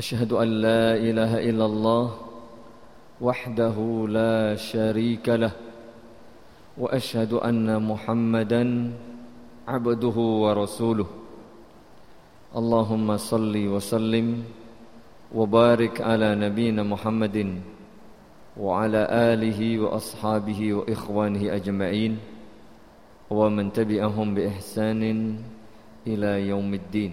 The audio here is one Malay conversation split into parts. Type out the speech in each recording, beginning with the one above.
أشهد أن لا إله إلا الله وحده لا شريك له وأشهد أن محمدا عبده ورسوله. اللهم صل وسلم وبارك على نبينا محمد وعلى آله وأصحابه وإخوانه أجمعين ومن تبعهم بإحسان إلى يوم الدين.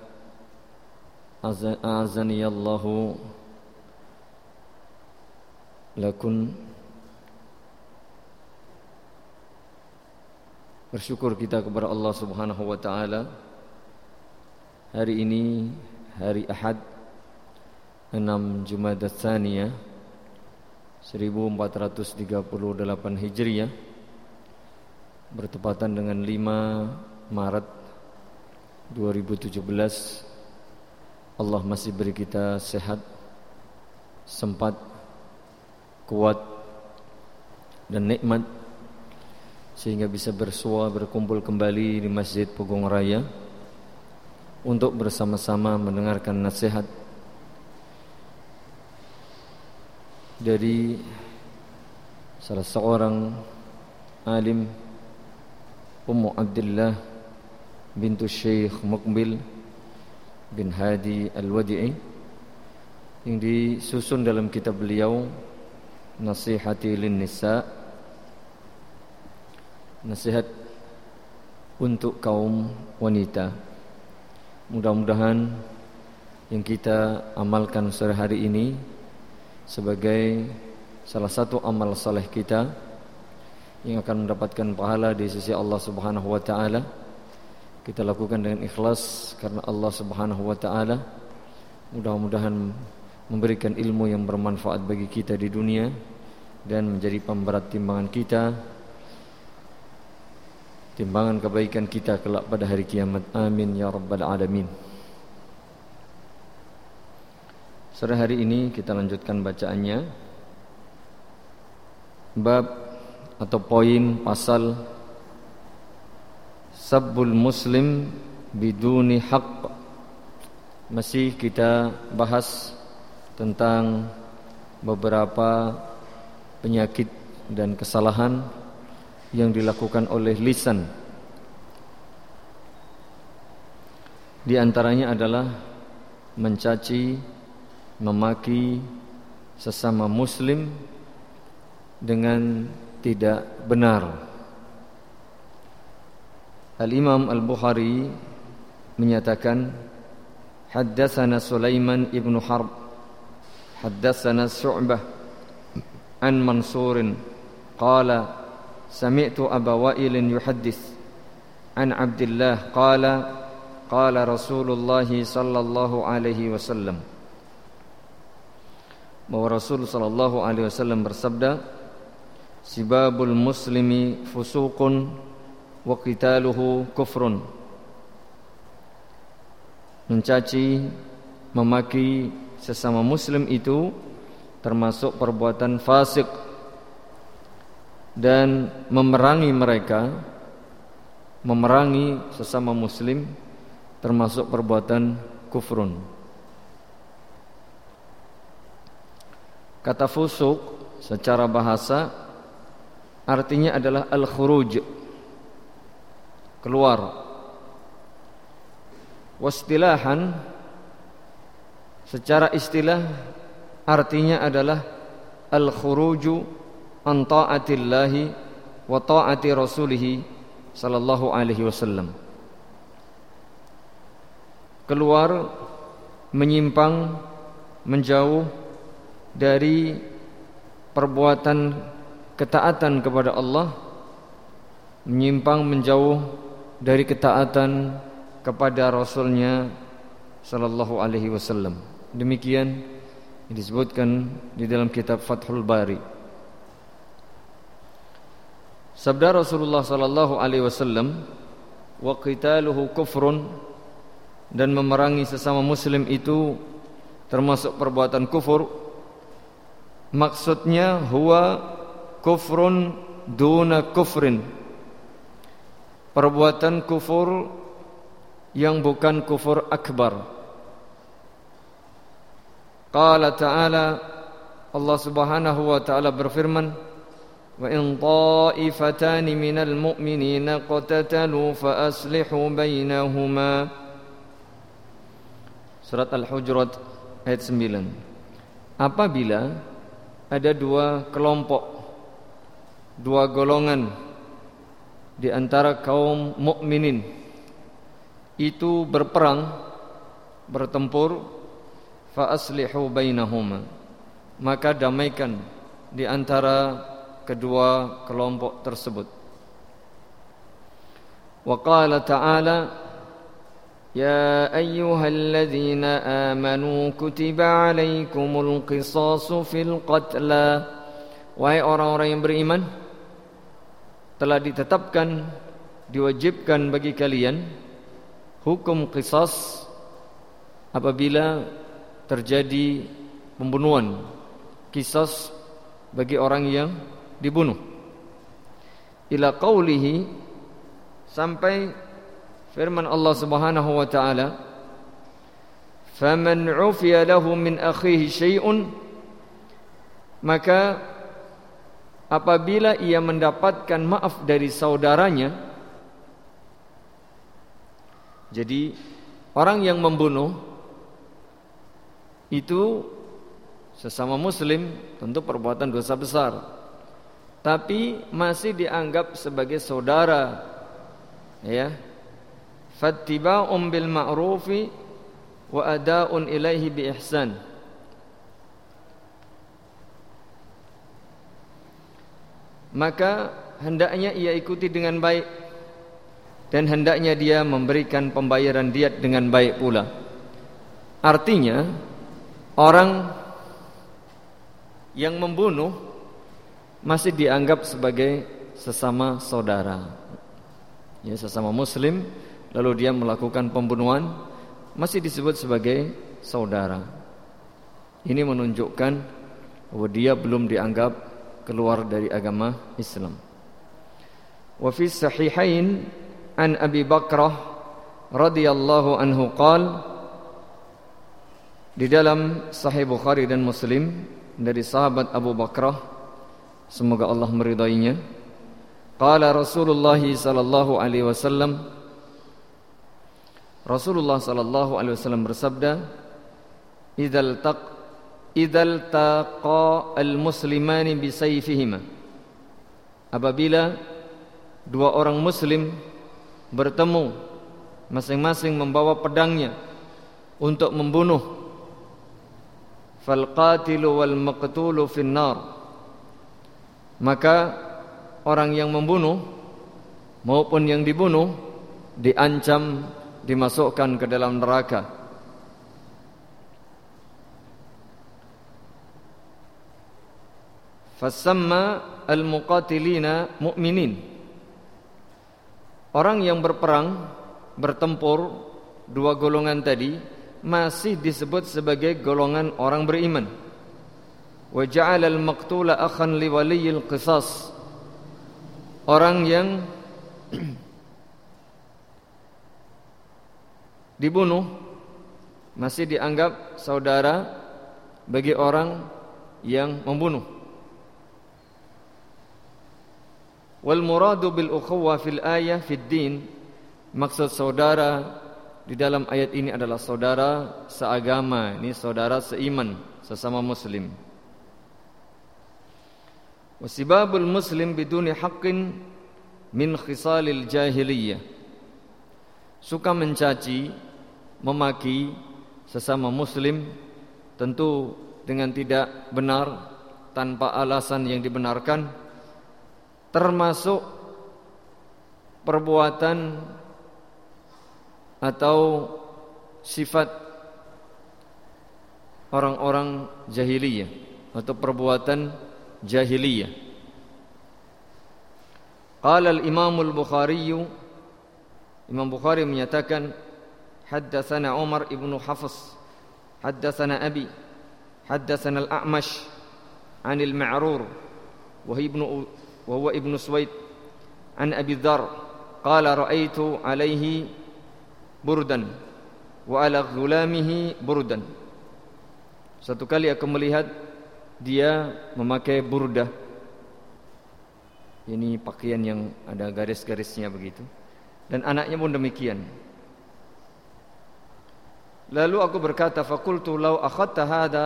Azani Allahu lakun Bersyukur kita kepada Allah Subhanahu wa taala. Hari ini hari Ahad 6 Jumadah Tsaniyah 1438 Hijriah bertepatan dengan 5 Maret 2017 Allah masih beri kita sehat Sempat Kuat Dan nikmat Sehingga bisa bersua berkumpul kembali di Masjid Pugong Raya Untuk bersama-sama mendengarkan nasihat Dari Salah seorang Alim Ummu Abdullah Bintu Syekh Mukbil bin Hadi Al-Wadi'i yang disusun dalam kitab beliau Nasihati lin Nisa Nasihat untuk kaum wanita. Mudah-mudahan yang kita amalkan sore hari ini Sebagai salah satu amal saleh kita Yang akan mendapatkan pahala di sisi Allah subhanahu wa ta'ala kita lakukan dengan ikhlas karena Allah Subhanahu wa taala mudah-mudahan memberikan ilmu yang bermanfaat bagi kita di dunia dan menjadi pemberat timbangan kita timbangan kebaikan kita kelak pada hari kiamat. Amin ya rabbal alamin. Sore hari ini kita lanjutkan bacaannya. Bab atau poin pasal sabbul muslim biduni haqq. Masih kita bahas tentang beberapa penyakit dan kesalahan yang dilakukan oleh lisan. Di antaranya adalah mencaci memaki sesama muslim dengan tidak benar Al-Imam Al-Bukhari menyatakan Haddatsana Sulaiman ibn Harb Haddatsana Su'bah an Mansurin qala sami'tu Aba Wa'il yuhaddits an Abdullah qala qala Rasulullah sallallahu alaihi wasallam bahwa Rasul sallallahu alaihi wasallam bersabda Sibabul muslimi fusuqun wa qitaluhu kufrun. Mencaci memaki sesama muslim itu termasuk perbuatan fasik dan memerangi mereka memerangi sesama muslim termasuk perbuatan kufrun. Kata fusuk secara bahasa artinya adalah al-khuruj keluar. Wastilahan secara istilah artinya adalah al-khuruju an taatillahi wa taati rasulih sallallahu alaihi wasallam. Keluar menyimpang menjauh dari perbuatan ketaatan kepada Allah menyimpang menjauh dari ketaatan kepada rasulnya sallallahu alaihi wasallam. Demikian disebutkan di dalam kitab Fathul Bari. Sabda Rasulullah sallallahu alaihi wasallam wa qitaluhu kufrun dan memerangi sesama muslim itu termasuk perbuatan kufur. Maksudnya huwa kufrun duna kufrin perbuatan kufur yang bukan kufur akbar. Qala ta'ala Allah Subhanahu wa ta'ala berfirman Wa in ta'ifatan minal mu'minina qatatalu fa aslihu bainahuma Surat Al-Hujurat ayat 9 Apabila ada dua kelompok dua golongan di antara kaum mukminin. Itu berperang Bertempur Fa'aslihu bainahuma. Maka damaikan Di antara kedua kelompok tersebut. Wa qala ta'ala Ya ayyuhalladzina amanu kutiba alaikumul qisasu fil qatla. Wahai orang-orang yang beriman telah ditetapkan diwajibkan bagi kalian hukum qisas apabila terjadi pembunuhan qisas bagi orang yang dibunuh. Ila qawlihi sampai firman Allah Subhanahu wa taala faman ufiya lahu min akhihi syai'un maka apabila ia mendapatkan maaf dari saudaranya jadi orang yang membunuh itu sesama muslim tentu perbuatan dosa besar. Tapi masih dianggap sebagai saudara ya. Fattiba'un bil ma'rufi wa ada'un ilaihi bi ihsan maka hendaknya ia ikuti dengan baik dan hendaknya dia memberikan pembayaran diat dengan baik pula artinya orang yang membunuh masih dianggap sebagai sesama saudara. Ya, sesama muslim lalu dia melakukan pembunuhan masih disebut sebagai saudara. Ini menunjukkan bahwa dia belum dianggap keluar dari agama Islam. Wa fi sahihain an Abi Bakrah radhiyallahu anhu qala di dalam Sahih Bukhari dan Muslim dari sahabat Abu Bakrah Semoga Allah meridainya. Qala Rasulullah sallallahu alaihi wasallam Rasulullah sallallahu alaihi wasallam bersabda Idzal taq idzal taqa al-muslimani bi sayfihima Apabila dua orang muslim bertemu masing-masing membawa pedangnya untuk membunuh. Fal qatilu wal maqtulu fin nar maka orang yang membunuh maupun yang dibunuh diancam dimasukkan ke dalam neraka fasamma al-muqatilina mu'minin. Orang yang berperang bertempur dua golongan tadi masih disebut sebagai golongan orang beriman. Wa ja'ala al-maqtula akhan li waliyil qisas. Orang yang dibunuh masih dianggap saudara bagi orang yang membunuh wal muradu bil ukhuwah fil ayah fid din. Maksud saudara di dalam ayat ini adalah saudara seagama. Ini saudara seiman sesama muslim. Wasibabul muslim biduni haqqin min khisalil jahiliyah. Suka mencaci memaki sesama muslim tentu dengan tidak benar tanpa alasan yang dibenarkan termasuk perbuatan atau sifat orang-orang jahiliyah atau perbuatan jahiliyah. Qala al-Imam al-Bukhari Imam Bukhari menyatakan haddatsana Umar ibn Hafs haddatsana Abi haddatsana al-A'mash 'an al-Ma'rur wa ibnu وهو ابن سويد عن أبي الذر قال رأيت عليه بردا وعلى غلامه بردا Satu kali aku melihat dia memakai burdah. Ini pakaian yang ada garis-garisnya begitu. Dan anaknya pun demikian. Lalu aku berkata, "Faqultu law akhadta hadha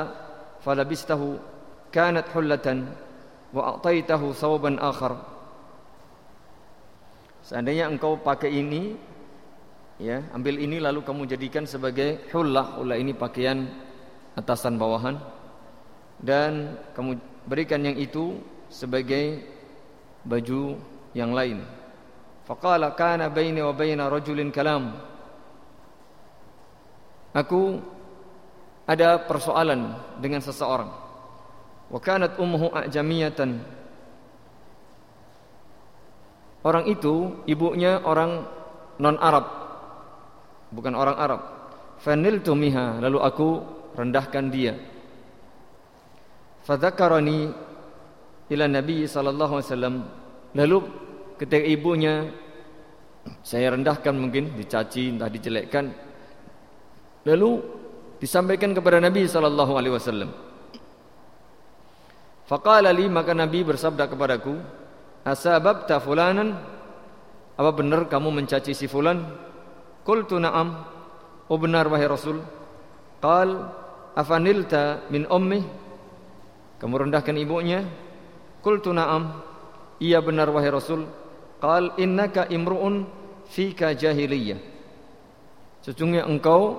falabistahu kanat hullatan wa ataitahu thawban akhar. Seandainya engkau pakai ini ya ambil ini lalu kamu jadikan sebagai hullah. Hullah ini pakaian atasan bawahan. Dan kamu berikan yang itu sebagai baju yang lain. Faqala kana baini wa baina rajulin kalam. Aku ada persoalan dengan seseorang wa kanat ummuhu ajamiyatan orang itu ibunya orang non Arab bukan orang Arab. Faniltu miha lalu aku rendahkan dia. Fadzakarani ila nabi sallallahu alaihi wasallam. Lalu ketika ibunya saya rendahkan mungkin dicaci entah dijelekkan. Lalu disampaikan kepada nabi sallallahu alaihi wasallam Faqala li maka Nabi bersabda kepadaku, "Asababta fulanan? Apa benar kamu mencaci si fulan?" Qultu na'am. Oh benar wahai Rasul. Qal, "Afanilta min ummi?" Kamu rendahkan ibunya? Qultu na'am. Iya benar wahai Rasul. Qal, "Innaka imru'un fika jahiliyah." Sesungguhnya engkau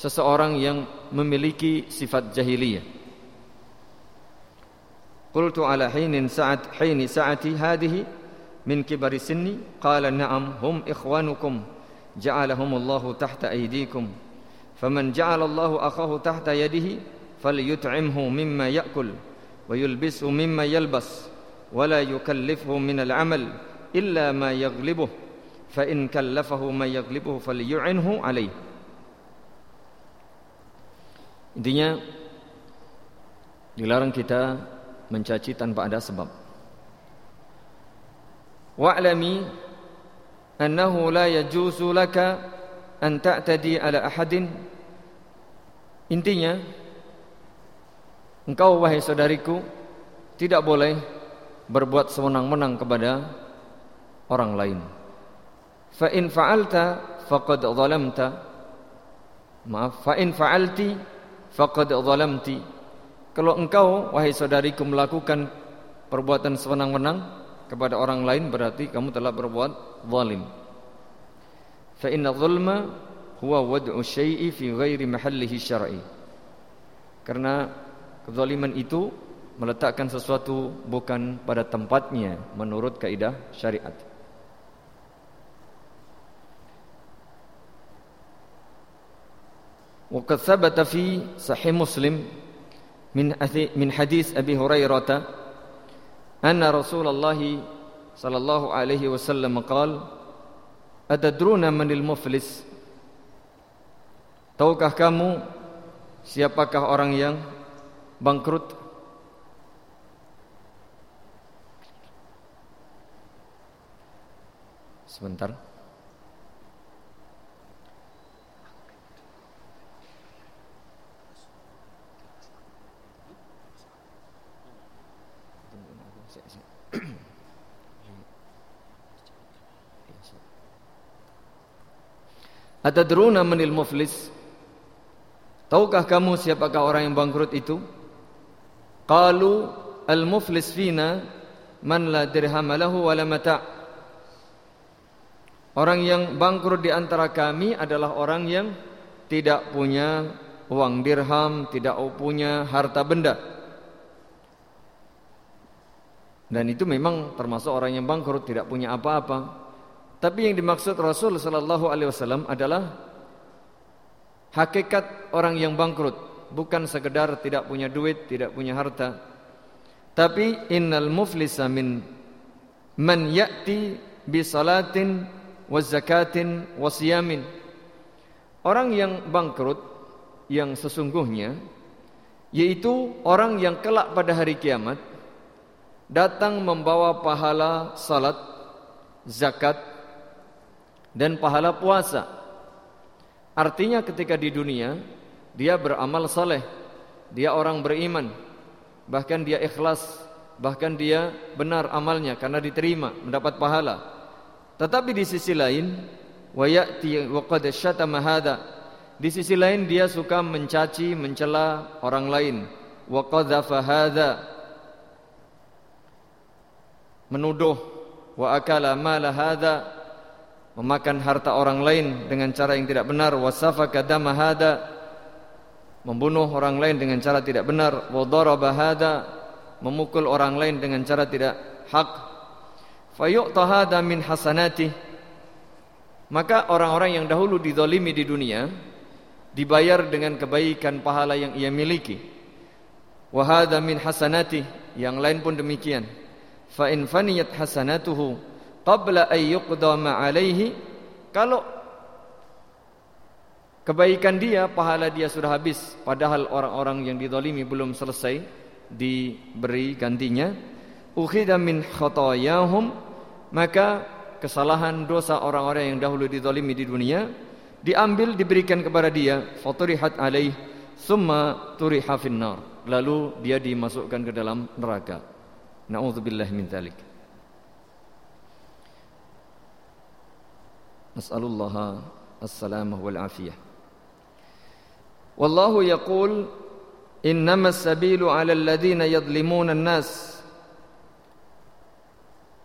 seseorang yang memiliki sifat jahiliyah. قلت على حين سعة حين سعتي هذه من كبر سني. قال نعم هم إخوانكم. جعلهم الله تحت أيديكم. فمن جعل الله أخاه تحت يده فليطعمه مما يأكل ويلبسه مما يلبس ولا يكلفه من العمل إلا ما يغلبه. فإن كلفه ما يغلبه فليعنه عليه. Intinya dilarang kita mencaci tanpa ada sebab. Wa'lami annahu la yajuzu laka an ta'tadi ala ahadin. Intinya engkau wahai saudariku tidak boleh berbuat sewenang-wenang kepada orang lain. Fa in fa'alta faqad zalamta. Maaf, fa in fa'alti faqad zalamti. Kalau engkau wahai saudariku melakukan perbuatan sewenang-wenang kepada orang lain berarti kamu telah berbuat zalim. Fa inna zulma huwa wad'u syai'i fi ghairi mahallihi syar'i. Karena kezaliman itu meletakkan sesuatu bukan pada tempatnya menurut kaidah syariat. Wa qad thabata fi sahih Muslim min min hadis Abi Hurairah anna Rasulullah sallallahu alaihi wasallam qaal atadruna manil muflis Tahukah kamu siapakah orang yang bangkrut? Sebentar. Atadruna manil muflis? Tahukah kamu siapakah orang yang bangkrut itu? Qalu al-muflis fina man la dirham lahu wa la mata'. Orang yang bangkrut di antara kami adalah orang yang tidak punya uang dirham, tidak punya harta benda. Dan itu memang termasuk orang yang bangkrut, tidak punya apa-apa. Tapi yang dimaksud Rasul sallallahu alaihi wasallam adalah hakikat orang yang bangkrut, bukan sekedar tidak punya duit, tidak punya harta. Tapi innal muflisa min man ya'ti bi salatin wa zakatin wa siyamin. Orang yang bangkrut yang sesungguhnya yaitu orang yang kelak pada hari kiamat datang membawa pahala salat, zakat dan pahala puasa. Artinya ketika di dunia dia beramal saleh, dia orang beriman, bahkan dia ikhlas, bahkan dia benar amalnya karena diterima mendapat pahala. Tetapi di sisi lain, wa ya'ti wa qad syatama hadha. Di sisi lain dia suka mencaci, mencela orang lain. Wa qadhafa hadha. Menuduh wa akala mala hadha memakan harta orang lain dengan cara yang tidak benar. Wasafaka dama hada membunuh orang lain dengan cara tidak benar. Wa daraba hada memukul orang lain dengan cara tidak hak. Fayu'ta hada min hasanati maka orang-orang yang dahulu dizalimi di dunia dibayar dengan kebaikan pahala yang ia miliki. Wa hada min hasanati yang lain pun demikian. Fa in faniyat hasanatuhu qabla ay yuqdama alaihi kalau kebaikan dia pahala dia sudah habis padahal orang-orang yang dizalimi belum selesai diberi gantinya ukhidha min khatayahum maka kesalahan dosa orang-orang yang dahulu dizalimi di dunia diambil diberikan kepada dia faturihat alaih summa turiha finnar. Lalu dia dimasukkan ke dalam neraka. Naudzubillah min dzalik Nas'alullah as-salamah wal-afiyah Wallahu yaqul innamas sabilu ala alladhina yadlimun an-nas.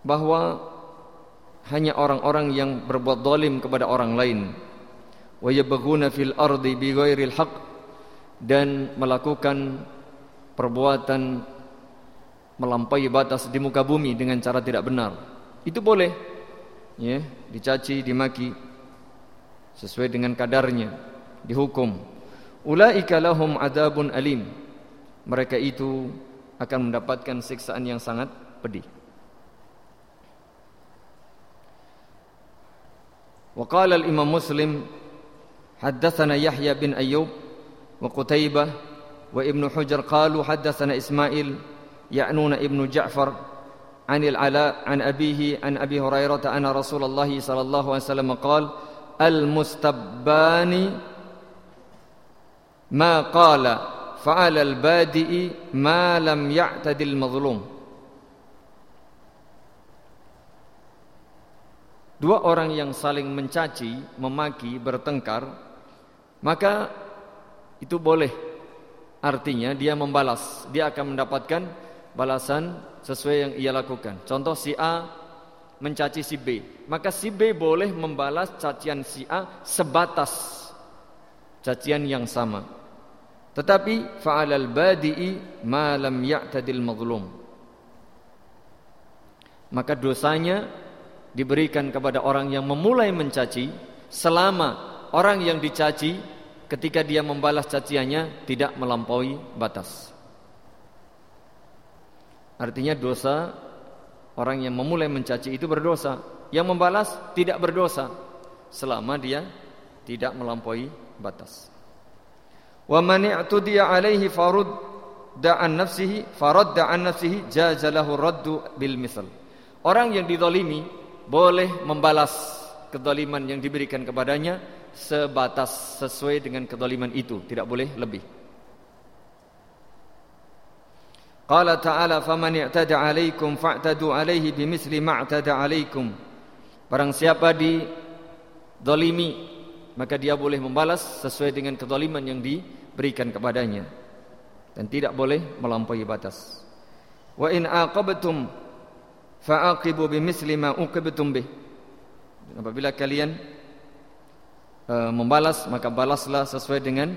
Bahwa Hanya orang-orang yang berbuat dolim kepada orang lain. Wa yabghuna fil ardi bi ghairil haq Dan melakukan perbuatan Melampaui batas di muka bumi dengan cara tidak benar. Itu boleh Ya. yeah dicaci dimaki sesuai dengan kadarnya dihukum. Ulaika lahum adabun alim. Mereka itu akan mendapatkan siksaan yang sangat pedih. Wa qala al imam muslim haddatsana yahya bin ayyub wa qutaibah wa ibnu hujar qalu haddatsana ismail ya'nuna ibnu ja'far عن العلاء عن أبيه عن أبي هريرة أن رسول الله صلى الله عليه وسلم قال المستبان ما قال فعل البادئ ما لم يعتد المظلوم Dua orang yang saling mencaci, memaki, bertengkar Maka itu boleh Artinya dia membalas Dia akan mendapatkan balasan sesuai yang ia lakukan. Contoh si A mencaci si B, maka si B boleh membalas cacian si A sebatas cacian yang sama. Tetapi fa'alal badi'i ma lam ya'tadil mazlum. Maka dosanya diberikan kepada orang yang memulai mencaci selama orang yang dicaci ketika dia membalas caciannya tidak melampaui batas. Artinya dosa orang yang memulai mencaci itu berdosa, yang membalas tidak berdosa selama dia tidak melampaui batas. Wa alaihi farud da'an nafsihi farad da'an nafsihi jazalahu raddu bil misal. Orang yang dizalimi boleh membalas kedoliman yang diberikan kepadanya sebatas sesuai dengan kedoliman itu tidak boleh lebih qala ta'ala faman i'tada 'alaikum fa'tadu 'alaihi bimithli ma 'tada 'alaikum barang siapa di dolimi maka dia boleh membalas sesuai dengan kedoliman yang diberikan kepadanya dan tidak boleh melampaui batas. Wa in aqabtum fa'aqibu bimithli ma uqibtum bih. Apabila kalian uh, membalas maka balaslah sesuai dengan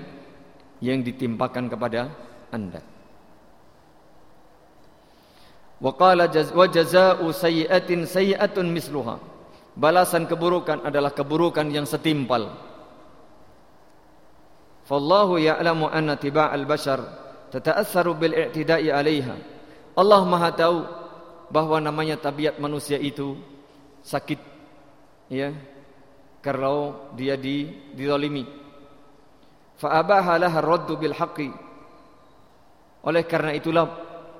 yang ditimpakan kepada anda wa qala wa jazaa'u sayyi'atin sayyi'atun misluha balasan keburukan adalah keburukan yang setimpal Fallahu ya'lamu anna tiba'al bashar tata'assaru bil i'tida'i 'alayha. Allah Maha tahu bahwa namanya tabiat manusia itu sakit ya kalau dia di dizalimi. Fa abaha laha raddu bil haqqi. Oleh karena itulah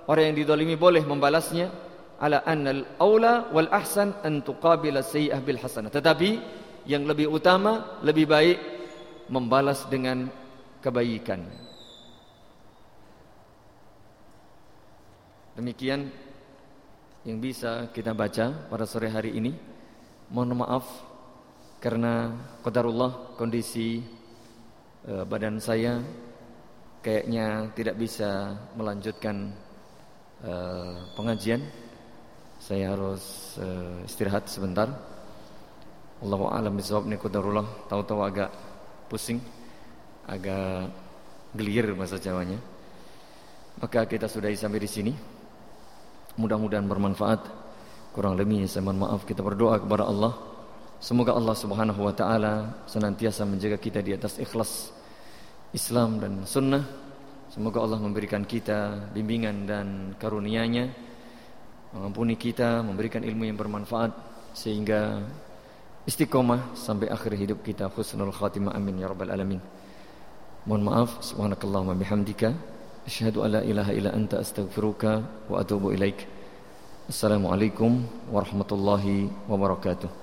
orang yang dizalimi boleh membalasnya ala anna al aula wal ahsan an tuqabila sayyi'ah bil hasanah. Tetapi yang lebih utama, lebih baik membalas dengan kebaikan. Demikian yang bisa kita baca pada sore hari ini. Mohon maaf karena qadarullah kondisi uh, badan saya kayaknya tidak bisa melanjutkan uh, pengajian. Saya harus uh, istirahat sebentar. Allahu a'lam bishawab ni qadarullah tahu-tahu agak pusing agak gelir bahasa Jawanya. Maka kita sudah sampai di sini. Mudah-mudahan bermanfaat. Kurang lebih saya mohon maaf kita berdoa kepada Allah. Semoga Allah Subhanahu wa taala senantiasa menjaga kita di atas ikhlas Islam dan sunnah. Semoga Allah memberikan kita bimbingan dan karunia-Nya mengampuni kita, memberikan ilmu yang bermanfaat sehingga istiqomah sampai akhir hidup kita. Husnul khatimah. Amin ya rabbal alamin. Mohon maaf. Subhanakallahumma bihamdika. Asyhadu alla ilaha illa anta astaghfiruka wa atubu ilaik. Assalamualaikum warahmatullahi wabarakatuh